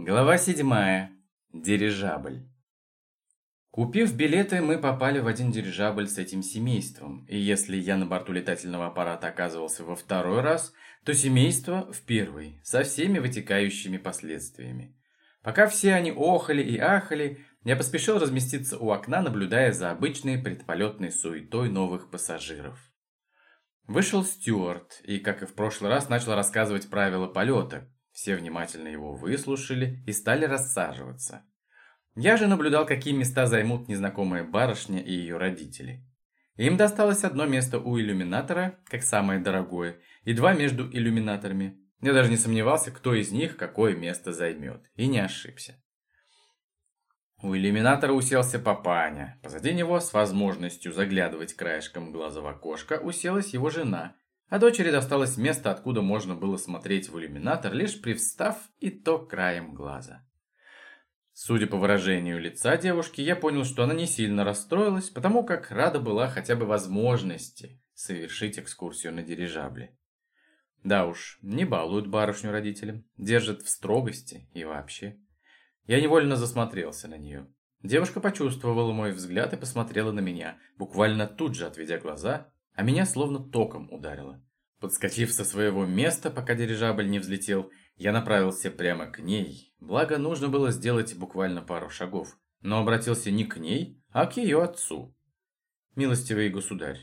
Глава седьмая. Дирижабль. Купив билеты, мы попали в один дирижабль с этим семейством, и если я на борту летательного аппарата оказывался во второй раз, то семейство в первый, со всеми вытекающими последствиями. Пока все они охали и ахали, я поспешил разместиться у окна, наблюдая за обычной предполетной суетой новых пассажиров. Вышел Стюарт и, как и в прошлый раз, начал рассказывать правила полета, все внимательно его выслушали и стали рассаживаться. Я же наблюдал, какие места займут незнакомая барышня и ее родители. Им досталось одно место у иллюминатора, как самое дорогое, и два между иллюминаторами. Я даже не сомневался, кто из них какое место займет, и не ошибся. У иллюминатора уселся папаня. Позади него, с возможностью заглядывать краешком глаза в окошко, уселась его жена, а дочери досталось место, откуда можно было смотреть в иллюминатор, лишь привстав и то краем глаза. Судя по выражению лица девушки, я понял, что она не сильно расстроилась, потому как рада была хотя бы возможности совершить экскурсию на дирижабле. Да уж, не балуют барышню родителям, держат в строгости и вообще. Я невольно засмотрелся на нее. Девушка почувствовала мой взгляд и посмотрела на меня, буквально тут же отведя глаза а меня словно током ударило. Подскочив со своего места, пока дирижабль не взлетел, я направился прямо к ней. Благо, нужно было сделать буквально пару шагов. Но обратился не к ней, а к ее отцу. «Милостивый государь,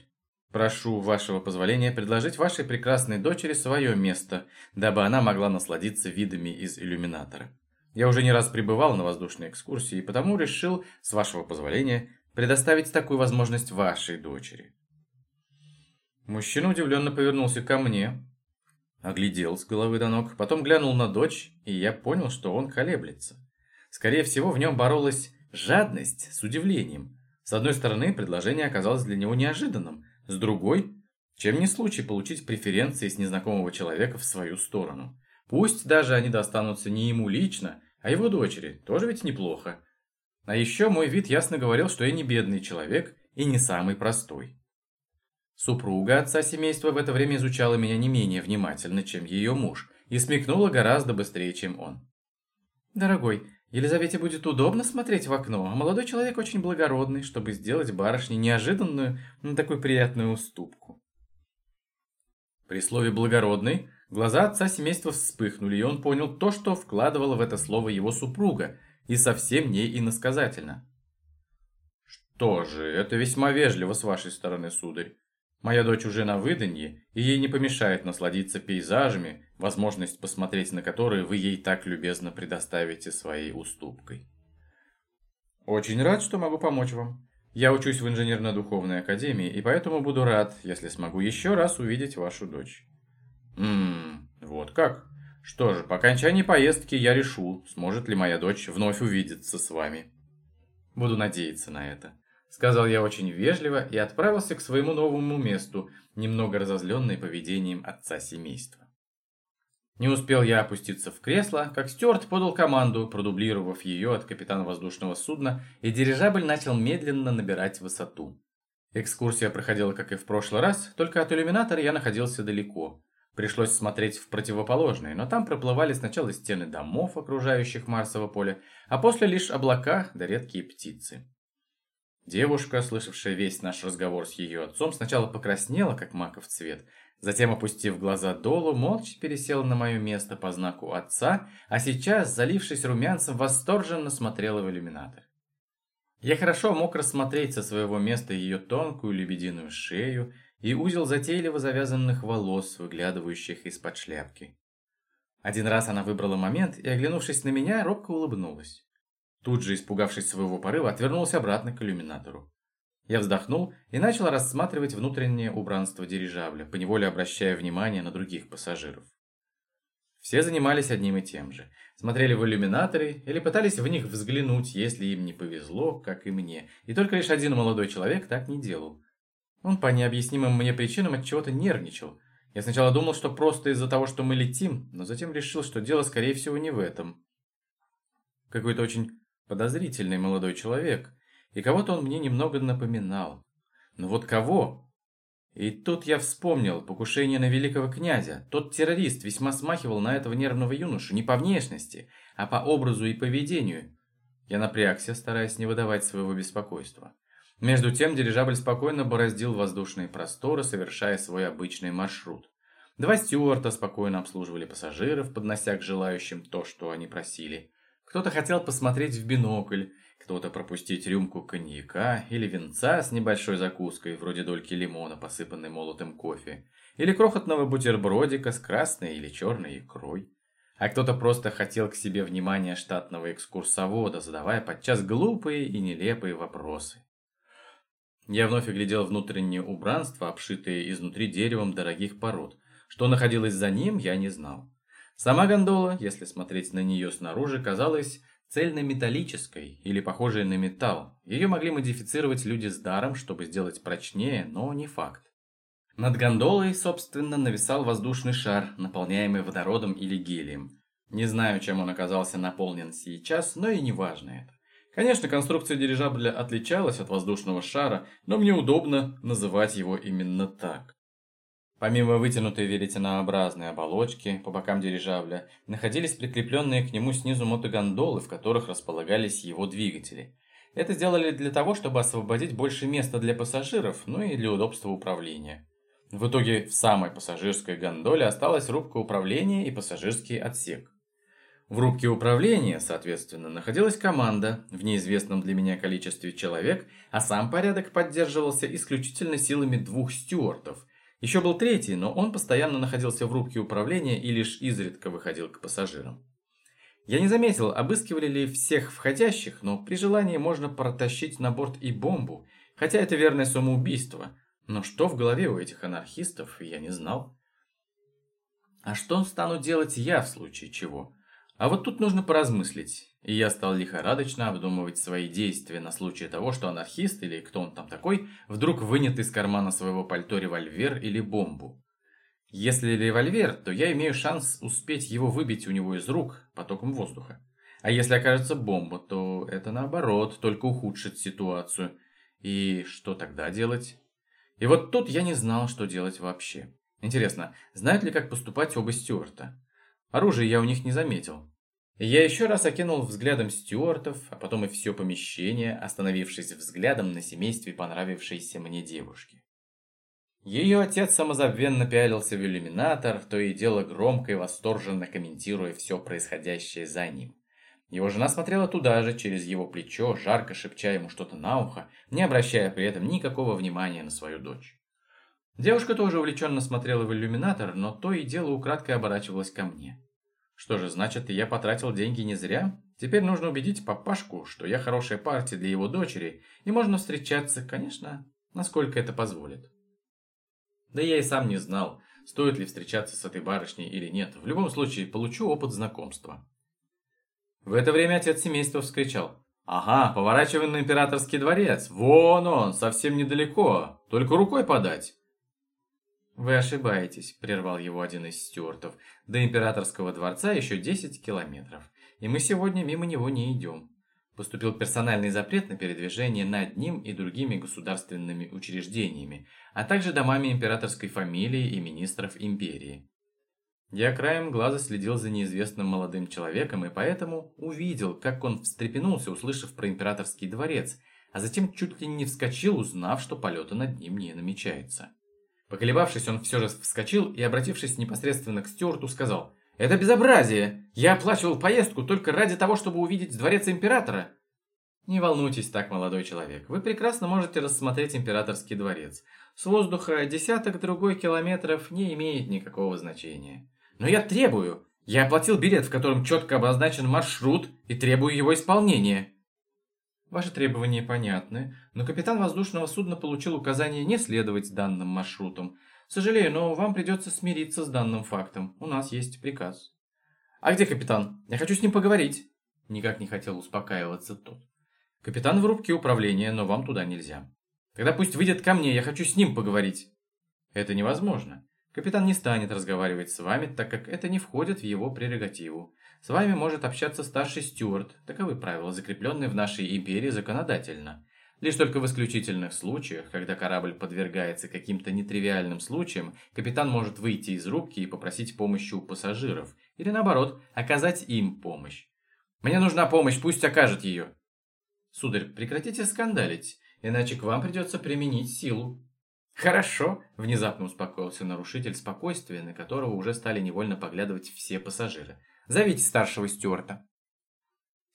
прошу вашего позволения предложить вашей прекрасной дочери свое место, дабы она могла насладиться видами из иллюминатора. Я уже не раз пребывал на воздушной экскурсии, и потому решил, с вашего позволения, предоставить такую возможность вашей дочери». Мужчина удивленно повернулся ко мне, оглядел с головы до ног, потом глянул на дочь, и я понял, что он колеблется. Скорее всего, в нем боролась жадность с удивлением. С одной стороны, предложение оказалось для него неожиданным, с другой, чем не случай получить преференции с незнакомого человека в свою сторону. Пусть даже они достанутся не ему лично, а его дочери, тоже ведь неплохо. А еще мой вид ясно говорил, что я не бедный человек и не самый простой. Супруга отца семейства в это время изучала меня не менее внимательно, чем ее муж, и смекнула гораздо быстрее, чем он. «Дорогой, Елизавете будет удобно смотреть в окно, а молодой человек очень благородный, чтобы сделать барышне неожиданную, но такую приятную уступку». При слове «благородный» глаза отца семейства вспыхнули, и он понял то, что вкладывала в это слово его супруга, и совсем не иносказательно. «Что же, это весьма вежливо с вашей стороны, сударь. Моя дочь уже на выданье, и ей не помешает насладиться пейзажами, возможность посмотреть на которые вы ей так любезно предоставите своей уступкой. Очень рад, что могу помочь вам. Я учусь в инженерно-духовной академии, и поэтому буду рад, если смогу еще раз увидеть вашу дочь. Ммм, вот как? Что же, по окончании поездки я решу, сможет ли моя дочь вновь увидеться с вами. Буду надеяться на это. Сказал я очень вежливо и отправился к своему новому месту, немного разозленный поведением отца семейства. Не успел я опуститься в кресло, как Стюарт подал команду, продублировав ее от капитана воздушного судна, и дирижабль начал медленно набирать высоту. Экскурсия проходила, как и в прошлый раз, только от иллюминатора я находился далеко. Пришлось смотреть в противоположные, но там проплывали сначала стены домов, окружающих Марсово поле, а после лишь облака да редкие птицы. Девушка, слышавшая весь наш разговор с ее отцом, сначала покраснела, как маков цвет, затем, опустив глаза долу, молча пересела на мое место по знаку отца, а сейчас, залившись румянцем, восторженно смотрела в иллюминатор. Я хорошо мог рассмотреть со своего места ее тонкую лебединую шею и узел затейливо завязанных волос, выглядывающих из-под шляпки. Один раз она выбрала момент и, оглянувшись на меня, робко улыбнулась. Тут же, испугавшись своего порыва, отвернулся обратно к иллюминатору. Я вздохнул и начал рассматривать внутреннее убранство дирижабля, поневоле обращая внимание на других пассажиров. Все занимались одним и тем же. Смотрели в иллюминаторы или пытались в них взглянуть, если им не повезло, как и мне. И только лишь один молодой человек так не делал. Он по необъяснимым мне причинам от чего-то нервничал. Я сначала думал, что просто из-за того, что мы летим, но затем решил, что дело, скорее всего, не в этом. Какой-то очень подозрительный молодой человек, и кого-то он мне немного напоминал. Но вот кого? И тут я вспомнил покушение на великого князя. Тот террорист весьма смахивал на этого нервного юношу не по внешности, а по образу и поведению. Я напрягся, стараясь не выдавать своего беспокойства. Между тем дирижабль спокойно бороздил воздушные просторы, совершая свой обычный маршрут. Два стюарта спокойно обслуживали пассажиров, поднося к желающим то, что они просили. Кто-то хотел посмотреть в бинокль, кто-то пропустить рюмку коньяка или винца с небольшой закуской, вроде дольки лимона, посыпанной молотым кофе, или крохотного бутербродика с красной или черной икрой. А кто-то просто хотел к себе внимания штатного экскурсовода, задавая подчас глупые и нелепые вопросы. Я вновь оглядел внутреннее убранство, обшитое изнутри деревом дорогих пород. Что находилось за ним, я не знал. Сама гондола, если смотреть на нее снаружи, казалась цельнометаллической или похожей на металл. Ее могли модифицировать люди с даром, чтобы сделать прочнее, но не факт. Над гондолой, собственно, нависал воздушный шар, наполняемый водородом или гелием. Не знаю, чем он оказался наполнен сейчас, но и не важно это. Конечно, конструкция дирижабля отличалась от воздушного шара, но мне удобно называть его именно так. Помимо вытянутой веретенообразной оболочки по бокам дирижабля, находились прикрепленные к нему снизу мотогондолы, в которых располагались его двигатели. Это сделали для того, чтобы освободить больше места для пассажиров, ну и для удобства управления. В итоге в самой пассажирской гондоле осталась рубка управления и пассажирский отсек. В рубке управления, соответственно, находилась команда в неизвестном для меня количестве человек, а сам порядок поддерживался исключительно силами двух стюартов – еще был третий, но он постоянно находился в рубке управления и лишь изредка выходил к пассажирам. Я не заметил, обыскивали ли всех входящих, но при желании можно протащить на борт и бомбу, хотя это верное самоубийство. Но что в голове у этих анархистов, я не знал. А что стану делать я в случае чего? А вот тут нужно поразмыслить. И я стал лихорадочно обдумывать свои действия на случай того, что анархист, или кто он там такой, вдруг вынет из кармана своего пальто револьвер или бомбу. Если револьвер, то я имею шанс успеть его выбить у него из рук потоком воздуха. А если окажется бомба, то это наоборот, только ухудшит ситуацию. И что тогда делать? И вот тут я не знал, что делать вообще. Интересно, знают ли, как поступать оба стюарта? Оружия я у них не заметил. Я еще раз окинул взглядом стюартов, а потом и все помещение, остановившись взглядом на семействе понравившейся мне девушки. Ее отец самозабвенно пялился в иллюминатор, то и дело громко и восторженно комментируя все происходящее за ним. Его жена смотрела туда же, через его плечо, жарко шепча ему что-то на ухо, не обращая при этом никакого внимания на свою дочь. Девушка тоже увлеченно смотрела в иллюминатор, но то и дело украдкой оборачивалась ко мне. Что же, значит, я потратил деньги не зря? Теперь нужно убедить папашку, что я хорошая партия для его дочери, и можно встречаться, конечно, насколько это позволит. Да я и сам не знал, стоит ли встречаться с этой барышней или нет. В любом случае, получу опыт знакомства. В это время отец семейства вскричал. «Ага, поворачиваем на императорский дворец. Вон он, совсем недалеко. Только рукой подать». «Вы ошибаетесь», – прервал его один из стюартов. «До императорского дворца еще 10 километров, и мы сегодня мимо него не идем». Поступил персональный запрет на передвижение над ним и другими государственными учреждениями, а также домами императорской фамилии и министров империи. Я краем глаза следил за неизвестным молодым человеком и поэтому увидел, как он встрепенулся, услышав про императорский дворец, а затем чуть ли не вскочил, узнав, что полета над ним не намечается. Поколебавшись, он все же вскочил и, обратившись непосредственно к Стюарту, сказал «Это безобразие! Я оплачивал поездку только ради того, чтобы увидеть дворец императора!» «Не волнуйтесь так, молодой человек. Вы прекрасно можете рассмотреть императорский дворец. С воздуха десяток-другой километров не имеет никакого значения. Но я требую! Я оплатил билет, в котором четко обозначен маршрут, и требую его исполнения!» Ваши требования понятны, но капитан воздушного судна получил указание не следовать данным маршрутам. Сожалею, но вам придется смириться с данным фактом. У нас есть приказ. А где капитан? Я хочу с ним поговорить. Никак не хотел успокаиваться тот. Капитан в рубке управления, но вам туда нельзя. Тогда пусть выйдет ко мне, я хочу с ним поговорить. Это невозможно. Капитан не станет разговаривать с вами, так как это не входит в его прерогативу. С вами может общаться старший стюарт, таковы правила, закрепленные в нашей империи законодательно. Лишь только в исключительных случаях, когда корабль подвергается каким-то нетривиальным случаям, капитан может выйти из рубки и попросить помощи у пассажиров, или наоборот, оказать им помощь. «Мне нужна помощь, пусть окажет ее!» «Сударь, прекратите скандалить, иначе к вам придется применить силу». «Хорошо», – внезапно успокоился нарушитель спокойствия, на которого уже стали невольно поглядывать все пассажиры. «Зовите старшего стюарта».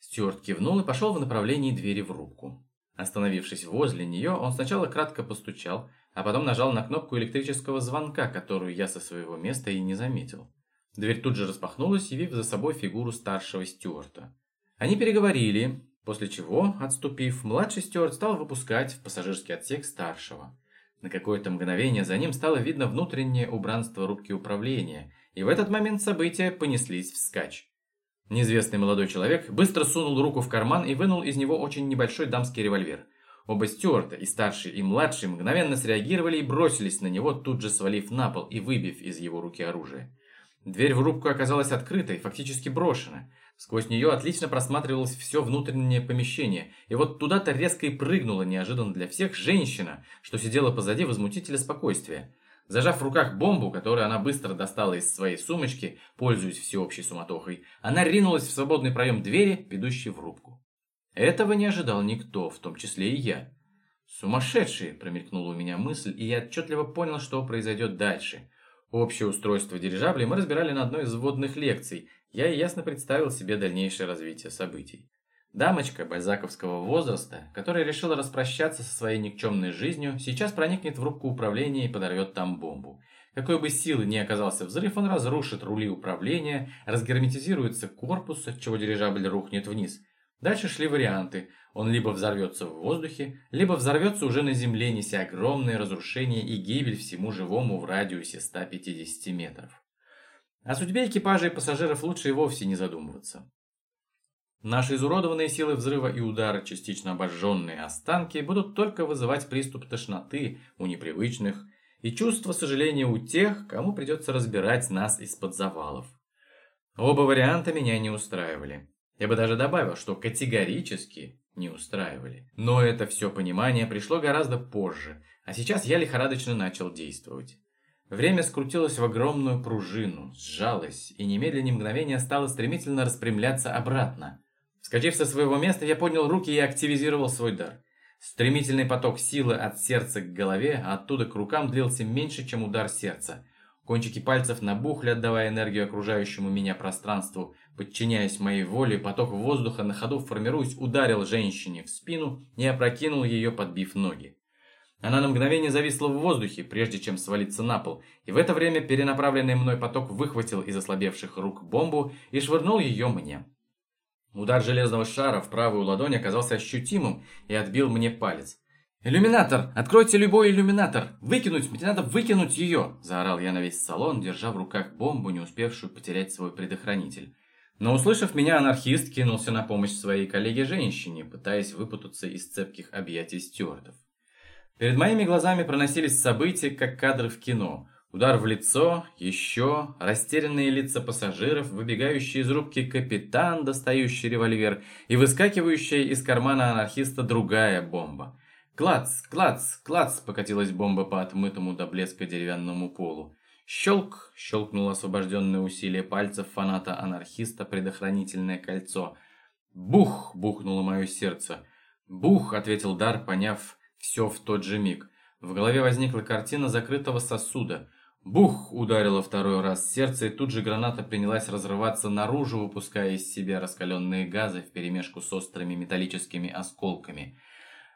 Стюарт кивнул и пошел в направлении двери в рубку. Остановившись возле нее, он сначала кратко постучал, а потом нажал на кнопку электрического звонка, которую я со своего места и не заметил. Дверь тут же распахнулась, явив за собой фигуру старшего стюарта. Они переговорили, после чего, отступив, младший стюарт стал выпускать в пассажирский отсек старшего. На какое-то мгновение за ним стало видно внутреннее убранство рубки управления, и в этот момент события понеслись вскачь. Неизвестный молодой человек быстро сунул руку в карман и вынул из него очень небольшой дамский револьвер. Оба стюарта, и старший, и младший, мгновенно среагировали и бросились на него, тут же свалив на пол и выбив из его руки оружие. Дверь в рубку оказалась открытой, фактически брошена. Сквозь нее отлично просматривалось все внутреннее помещение, и вот туда-то резко и прыгнула неожиданно для всех женщина, что сидела позади возмутителя спокойствия. Зажав в руках бомбу, которую она быстро достала из своей сумочки, пользуясь всеобщей суматохой, она ринулась в свободный проем двери, ведущей в рубку. Этого не ожидал никто, в том числе и я. «Сумасшедшие!» – промелькнула у меня мысль, и я отчетливо понял, что произойдет дальше. Общее устройство дирижаблей мы разбирали на одной из вводных лекций. Я ясно представил себе дальнейшее развитие событий. Дамочка бальзаковского возраста, которая решила распрощаться со своей никчемной жизнью, сейчас проникнет в рубку управления и подорвет там бомбу. Какой бы силы ни оказался взрыв, он разрушит рули управления, разгерметизируется корпус, от чего дирижабль рухнет вниз. Дальше шли варианты. Он либо взорвется в воздухе, либо взорвется уже на земле, неся огромные разрушения и гибель всему живому в радиусе 150 метров. О судьбе экипажа и пассажиров лучше и вовсе не задумываться. Наши изуродованные силы взрыва и удара, частично обожженные останки, будут только вызывать приступ тошноты у непривычных и чувство сожаления у тех, кому придется разбирать нас из-под завалов. Оба варианта меня не устраивали. Я бы даже добавил, что категорически не устраивали. Но это все понимание пришло гораздо позже, а сейчас я лихорадочно начал действовать. Время скрутилось в огромную пружину, сжалось, и немедленно мгновение стало стремительно распрямляться обратно. Вскочив со своего места, я поднял руки и активизировал свой дар. Стремительный поток силы от сердца к голове, а оттуда к рукам длился меньше, чем удар сердца. Кончики пальцев набухли, отдавая энергию окружающему меня пространству. Подчиняясь моей воле, поток воздуха на ходу, формируясь, ударил женщине в спину и опрокинул ее, подбив ноги. Она на мгновение зависла в воздухе, прежде чем свалиться на пол, и в это время перенаправленный мной поток выхватил из ослабевших рук бомбу и швырнул ее мне. Удар железного шара в правую ладонь оказался ощутимым и отбил мне палец. «Иллюминатор! Откройте любой иллюминатор! Выкинуть! Мне надо выкинуть ее!» Заорал я на весь салон, держа в руках бомбу, не успевшую потерять свой предохранитель. Но услышав меня, анархист кинулся на помощь своей коллеге-женщине, пытаясь выпутаться из цепких объятий стюардов. Перед моими глазами проносились события, как кадры в кино – Удар в лицо, еще, растерянные лица пассажиров, выбегающий из рубки капитан, достающий револьвер, и выскакивающая из кармана анархиста другая бомба. Клац, клац, клац, покатилась бомба по отмытому до блеска деревянному полу. Щелк, щелкнуло освобожденное усилие пальцев фаната-анархиста предохранительное кольцо. Бух, бухнуло мое сердце. Бух, ответил Дар, поняв все в тот же миг. В голове возникла картина закрытого сосуда – Бух! Ударило второй раз сердце, и тут же граната принялась разрываться наружу, выпуская из себя раскаленные газы вперемешку с острыми металлическими осколками.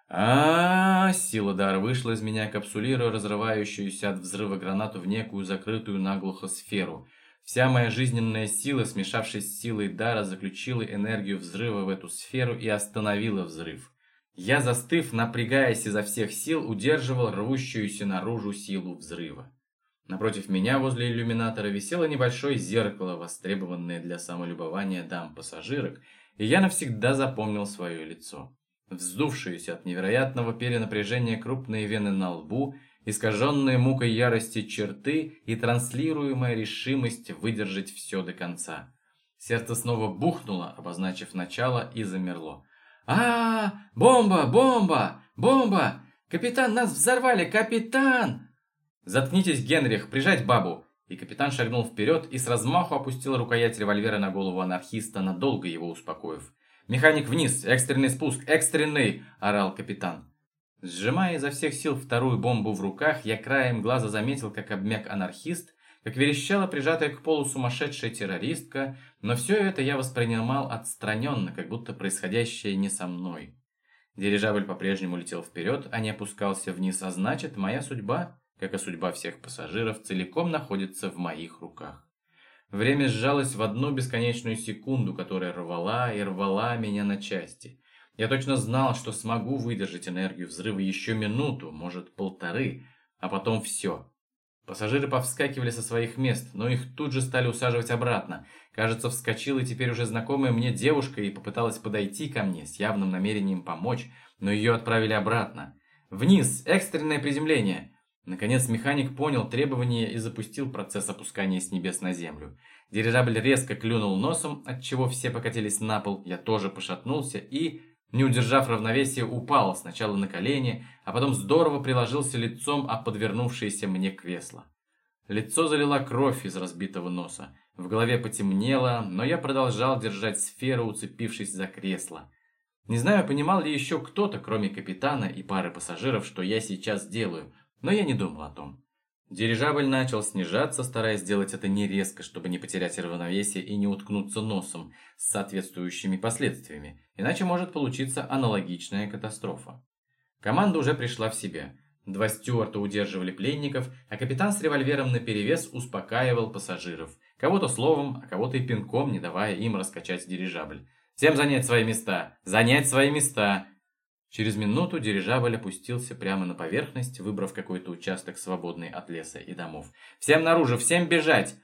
а, -а, -а Сила дара вышла из меня, капсулируя разрывающуюся от взрыва гранату в некую закрытую наглухо сферу. Вся моя жизненная сила, смешавшись с силой дара, заключила энергию взрыва в эту сферу и остановила взрыв. Я, застыв, напрягаясь изо всех сил, удерживал рвущуюся наружу силу взрыва. Напротив меня возле иллюминатора висело небольшое зеркало, востребованное для самолюбования дам-пассажирок, и я навсегда запомнил свое лицо. Вздувшиеся от невероятного перенапряжения крупные вены на лбу, искаженные мукой ярости черты и транслируемая решимость выдержать все до конца. Сердце снова бухнуло, обозначив начало, и замерло. А, Бомба! Бомба! Бомба! Капитан, нас взорвали! Капитан!» «Заткнитесь, Генрих! Прижать бабу!» И капитан шагнул вперед и с размаху опустил рукоять револьвера на голову анархиста, надолго его успокоив. «Механик вниз! Экстренный спуск! Экстренный!» – орал капитан. Сжимая изо всех сил вторую бомбу в руках, я краем глаза заметил, как обмяк анархист, как верещала прижатая к полу сумасшедшая террористка, но все это я воспринимал отстраненно, как будто происходящее не со мной. Дирижабль по-прежнему летел вперед, а не опускался вниз, а значит, моя судьба, как и судьба всех пассажиров, целиком находится в моих руках. Время сжалось в одну бесконечную секунду, которая рвала и рвала меня на части. Я точно знал, что смогу выдержать энергию взрыва еще минуту, может полторы, а потом все. Пассажиры повскакивали со своих мест, но их тут же стали усаживать обратно. Кажется, вскочила теперь уже знакомая мне девушка и попыталась подойти ко мне с явным намерением помочь, но ее отправили обратно. «Вниз! Экстренное приземление!» Наконец механик понял требования и запустил процесс опускания с небес на землю. Дирижабль резко клюнул носом, от чего все покатились на пол, я тоже пошатнулся и не удержав равновесия, упал сначала на колени, а потом здорово приложился лицом о подвернувшееся мне кресло. Лицо залила кровь из разбитого носа. В голове потемнело, но я продолжал держать сферу, уцепившись за кресло. Не знаю, понимал ли еще кто-то, кроме капитана и пары пассажиров, что я сейчас делаю, но я не думал о том. Дирижабль начал снижаться, стараясь сделать это не резко, чтобы не потерять равновесие и не уткнуться носом с соответствующими последствиями, иначе может получиться аналогичная катастрофа. Команда уже пришла в себя. Два стюарта удерживали пленников, а капитан с револьвером наперевес успокаивал пассажиров. Кого-то словом, а кого-то и пинком, не давая им раскачать дирижабль. «Всем занять свои места! Занять свои места!» Через минуту дирижабль опустился прямо на поверхность, выбрав какой-то участок, свободный от леса и домов. «Всем наружу! Всем бежать!»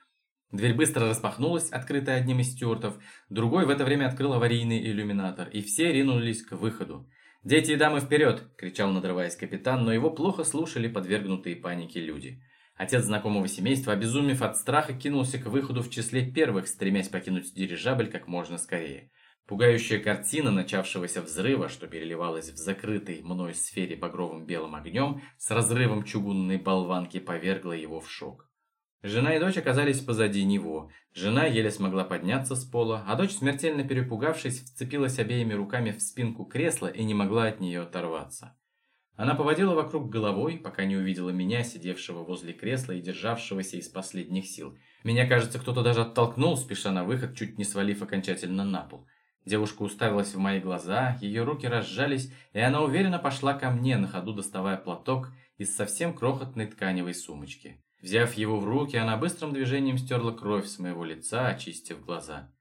Дверь быстро распахнулась, открытая одним из стюартов. Другой в это время открыл аварийный иллюминатор, и все ринулись к выходу. «Дети и дамы вперед!» – кричал, надрываясь капитан, но его плохо слушали подвергнутые панике люди. Отец знакомого семейства, обезумев от страха, кинулся к выходу в числе первых, стремясь покинуть дирижабль как можно скорее. Пугающая картина начавшегося взрыва, что переливалась в закрытой мной сфере багровым белым огнем, с разрывом чугунной болванки повергла его в шок. Жена и дочь оказались позади него. Жена еле смогла подняться с пола, а дочь, смертельно перепугавшись, вцепилась обеими руками в спинку кресла и не могла от нее оторваться. Она поводила вокруг головой, пока не увидела меня, сидевшего возле кресла и державшегося из последних сил. Меня, кажется, кто-то даже оттолкнул, спеша на выход, чуть не свалив окончательно на пол. Девушка уставилась в мои глаза, ее руки разжались, и она уверенно пошла ко мне, на ходу доставая платок из совсем крохотной тканевой сумочки. Взяв его в руки, она быстрым движением стерла кровь с моего лица, очистив глаза.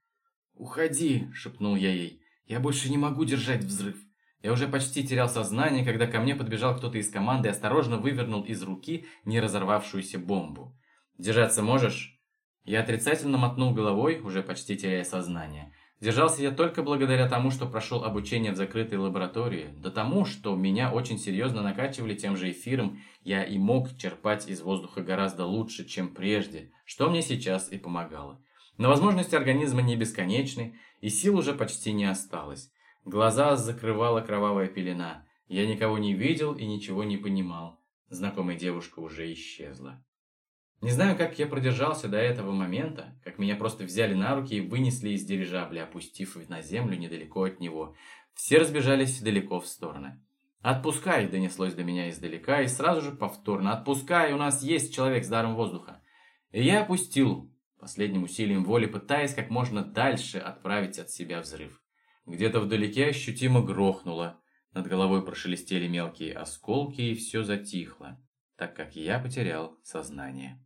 «Уходи!» – шепнул я ей. «Я больше не могу держать взрыв!» Я уже почти терял сознание, когда ко мне подбежал кто-то из команды и осторожно вывернул из руки не разорвавшуюся бомбу. «Держаться можешь?» Я отрицательно мотнул головой, уже почти теряя сознание. Держался я только благодаря тому, что прошел обучение в закрытой лаборатории, да тому, что меня очень серьезно накачивали тем же эфиром, я и мог черпать из воздуха гораздо лучше, чем прежде, что мне сейчас и помогало. Но возможности организма не бесконечны, и сил уже почти не осталось. Глаза закрывала кровавая пелена. Я никого не видел и ничего не понимал. Знакомая девушка уже исчезла. Не знаю, как я продержался до этого момента, как меня просто взяли на руки и вынесли из дирижабля, опустив на землю недалеко от него. Все разбежались далеко в стороны. «Отпускай!» – донеслось до меня издалека, и сразу же повторно «Отпускай! У нас есть человек с даром воздуха!» И я опустил, последним усилием воли пытаясь как можно дальше отправить от себя взрыв. Где-то вдалеке ощутимо грохнуло, над головой прошелестели мелкие осколки, и все затихло, так как я потерял сознание.